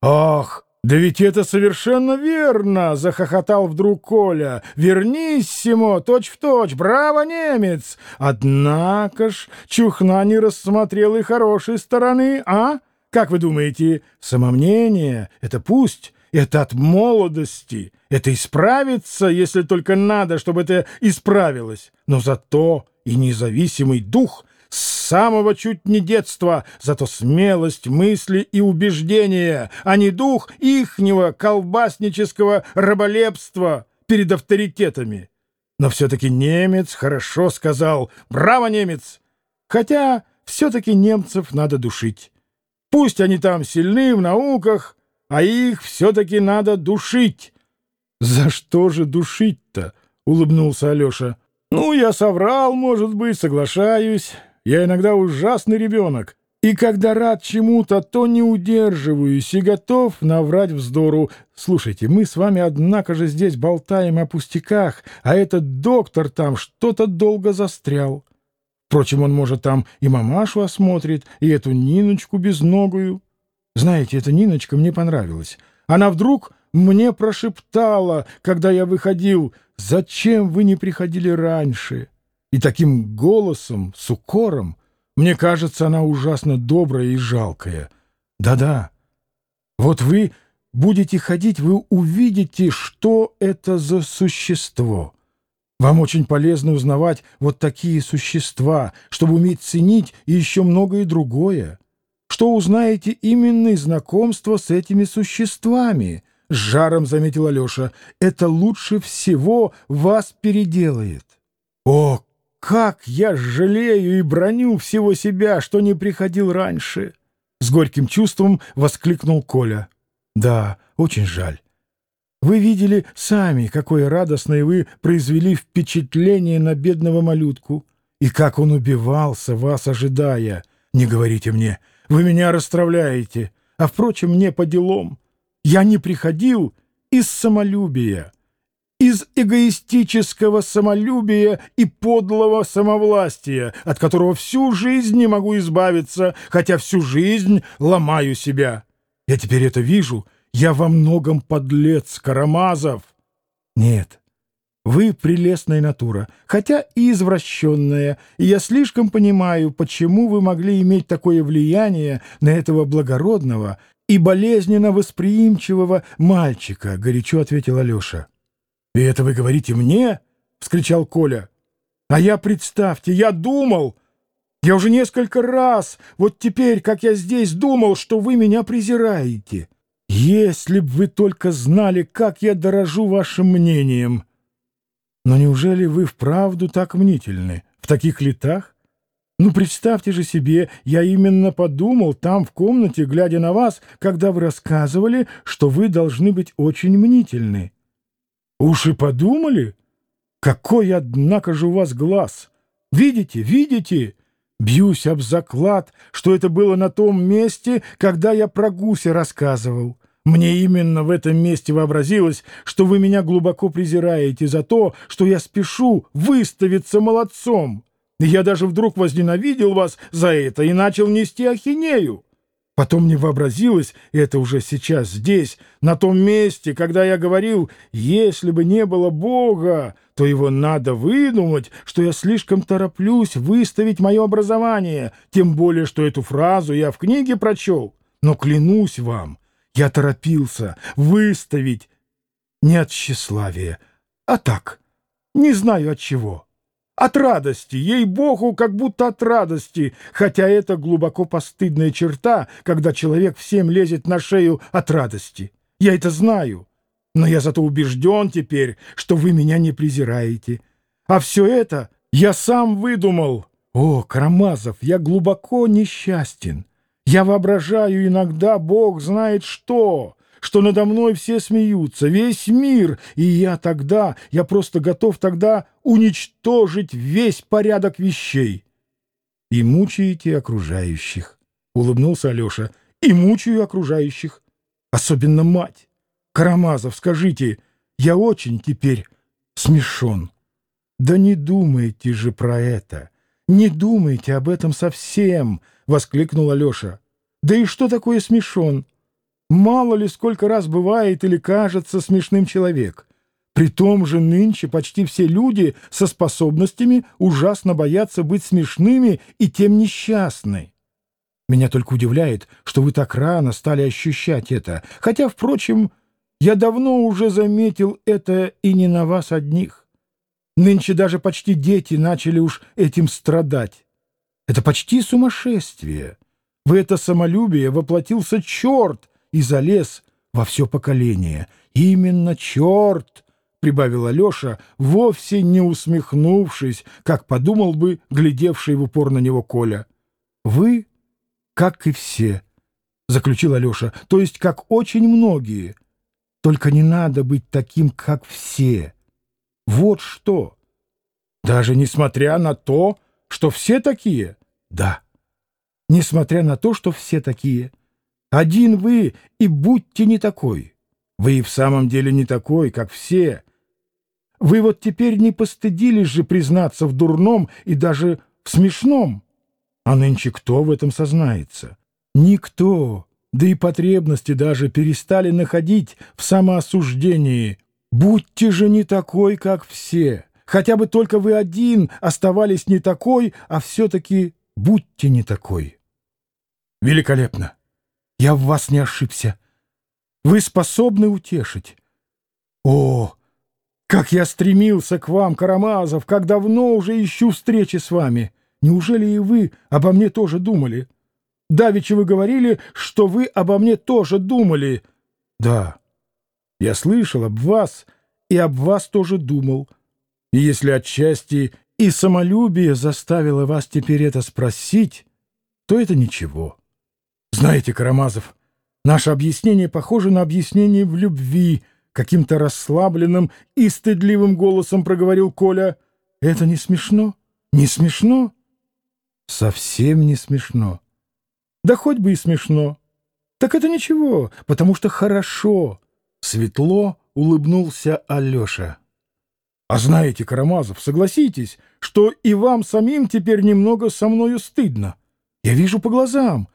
«Ах, да ведь это совершенно верно!» — захохотал вдруг Коля. «Вернись, Симо, точь-в-точь, браво, немец! Однако ж Чухна не рассмотрел и хорошей стороны, а? Как вы думаете, самомнение — это пусть, это от молодости, это исправится, если только надо, чтобы это исправилось, но зато и независимый дух — самого чуть не детства, зато смелость мысли и убеждения, а не дух ихнего колбаснического раболепства перед авторитетами. Но все-таки немец хорошо сказал «Браво, немец!» Хотя все-таки немцев надо душить. Пусть они там сильны в науках, а их все-таки надо душить. «За что же душить-то?» — улыбнулся Алеша. «Ну, я соврал, может быть, соглашаюсь». Я иногда ужасный ребенок, и когда рад чему-то, то не удерживаюсь и готов наврать вздору. Слушайте, мы с вами, однако же, здесь болтаем о пустяках, а этот доктор там что-то долго застрял. Впрочем, он, может, там и мамашу осмотрит, и эту Ниночку безногую. Знаете, эта Ниночка мне понравилась. Она вдруг мне прошептала, когда я выходил, «Зачем вы не приходили раньше?» И таким голосом, с укором. Мне кажется, она ужасно добрая и жалкая. Да-да. Вот вы будете ходить, вы увидите, что это за существо. Вам очень полезно узнавать вот такие существа, чтобы уметь ценить и еще многое другое. Что узнаете именно из знакомства с этими существами, — с жаром заметил Алеша, — это лучше всего вас переделает. О, как я жалею и броню всего себя, что не приходил раньше! С горьким чувством воскликнул Коля. Да, очень жаль. Вы видели сами, какое радостное вы произвели впечатление на бедного малютку, и как он убивался, вас ожидая. Не говорите мне, вы меня расстравляете, а, впрочем, мне по делам. Я не приходил из самолюбия из эгоистического самолюбия и подлого самовластия, от которого всю жизнь не могу избавиться, хотя всю жизнь ломаю себя. Я теперь это вижу. Я во многом подлец, Карамазов. Нет, вы прелестная натура, хотя и извращенная, и я слишком понимаю, почему вы могли иметь такое влияние на этого благородного и болезненно восприимчивого мальчика, — горячо ответил Алеша. «И это вы говорите мне?» — вскричал Коля. «А я, представьте, я думал, я уже несколько раз, вот теперь, как я здесь, думал, что вы меня презираете. Если б вы только знали, как я дорожу вашим мнением. Но неужели вы вправду так мнительны, в таких летах? Ну, представьте же себе, я именно подумал там, в комнате, глядя на вас, когда вы рассказывали, что вы должны быть очень мнительны». Уж и подумали? Какой, однако же, у вас глаз! Видите, видите? Бьюсь об заклад, что это было на том месте, когда я про гуся рассказывал. Мне именно в этом месте вообразилось, что вы меня глубоко презираете за то, что я спешу выставиться молодцом. Я даже вдруг возненавидел вас за это и начал нести ахинею. Потом мне вообразилось, это уже сейчас здесь, на том месте, когда я говорил, если бы не было Бога, то его надо выдумать, что я слишком тороплюсь выставить мое образование, тем более, что эту фразу я в книге прочел. Но клянусь вам, я торопился выставить не от тщеславия, а так, не знаю от чего. От радости, ей-богу, как будто от радости, хотя это глубоко постыдная черта, когда человек всем лезет на шею от радости. Я это знаю, но я зато убежден теперь, что вы меня не презираете. А все это я сам выдумал. О, Карамазов, я глубоко несчастен. Я воображаю иногда, Бог знает что что надо мной все смеются, весь мир, и я тогда, я просто готов тогда уничтожить весь порядок вещей. — И мучаете окружающих, — улыбнулся Алеша, — и мучаю окружающих, особенно мать. Карамазов, скажите, я очень теперь смешон. Да не думайте же про это, не думайте об этом совсем, — воскликнул Алеша. Да и что такое смешон? Мало ли сколько раз бывает или кажется смешным человек. При том же нынче почти все люди со способностями ужасно боятся быть смешными и тем несчастны. Меня только удивляет, что вы так рано стали ощущать это, хотя, впрочем, я давно уже заметил это и не на вас одних. Нынче даже почти дети начали уж этим страдать. Это почти сумасшествие. В это самолюбие воплотился черт и залез во все поколение. Именно черт, — прибавил Алеша, вовсе не усмехнувшись, как подумал бы глядевший в упор на него Коля. Вы как и все, — заключил Алеша, — то есть как очень многие. Только не надо быть таким, как все. Вот что. Даже несмотря на то, что все такие? Да. Несмотря на то, что все такие. Один вы и будьте не такой. Вы и в самом деле не такой, как все. Вы вот теперь не постыдились же признаться в дурном и даже в смешном. А нынче кто в этом сознается? Никто, да и потребности даже перестали находить в самоосуждении. Будьте же не такой, как все. Хотя бы только вы один оставались не такой, а все-таки будьте не такой. Великолепно! Я в вас не ошибся. Вы способны утешить. О, как я стремился к вам, Карамазов, как давно уже ищу встречи с вами! Неужели и вы обо мне тоже думали? Давеча вы говорили, что вы обо мне тоже думали. Да, я слышал об вас и об вас тоже думал. И если отчасти и самолюбие заставило вас теперь это спросить, то это ничего. Знаете, Карамазов, наше объяснение похоже на объяснение в любви, каким-то расслабленным и стыдливым голосом проговорил Коля. Это не смешно? Не смешно? Совсем не смешно. Да хоть бы и смешно. Так это ничего, потому что хорошо. Светло улыбнулся Алеша. А знаете, Карамазов, согласитесь, что и вам самим теперь немного со мною стыдно. Я вижу по глазам.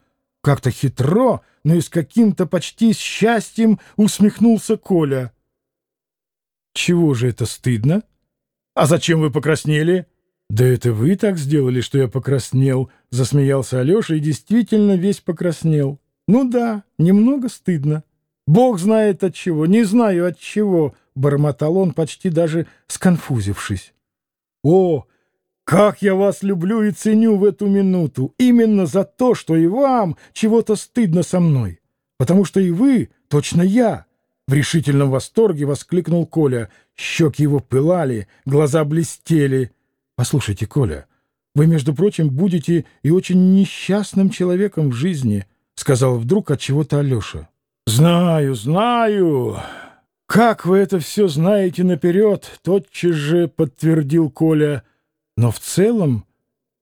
Как-то хитро, но и с каким-то почти счастьем усмехнулся Коля. Чего же это стыдно? А зачем вы покраснели? «Да это вы так сделали, что я покраснел», — засмеялся Алеша и действительно весь покраснел. «Ну да, немного стыдно. Бог знает от чего, не знаю от чего», — бормотал он, почти даже сконфузившись. «О, как я вас люблю и ценю в эту минуту! Именно за то, что и вам чего-то стыдно со мной. Потому что и вы, точно я!» В решительном восторге воскликнул Коля. Щеки его пылали, глаза блестели — Послушайте, Коля, вы, между прочим, будете и очень несчастным человеком в жизни, — сказал вдруг от чего-то Алеша. — Знаю, знаю. Как вы это все знаете наперед, тотчас же подтвердил Коля. Но в целом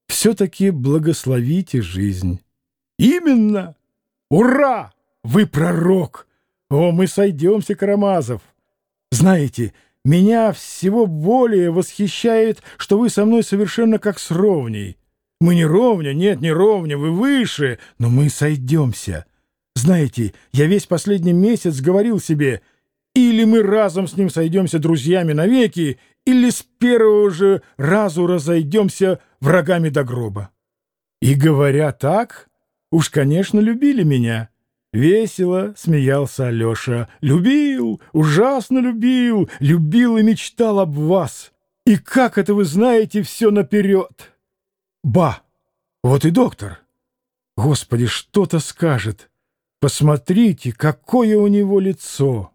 все-таки благословите жизнь. Именно! Ура! Вы пророк! О, мы сойдемся, Карамазов! Знаете, — меня всего более восхищает, что вы со мной совершенно как с ровней. Мы не ровня, нет, не ровня, вы выше, но мы сойдемся. Знаете, я весь последний месяц говорил себе, или мы разом с ним сойдемся друзьями навеки, или с первого же разу разойдемся врагами до гроба. И говоря так, уж, конечно, любили меня». Весело смеялся Алеша. «Любил, ужасно любил, любил и мечтал об вас. И как это вы знаете все наперед?» «Ба! Вот и доктор! Господи, что-то скажет! Посмотрите, какое у него лицо!»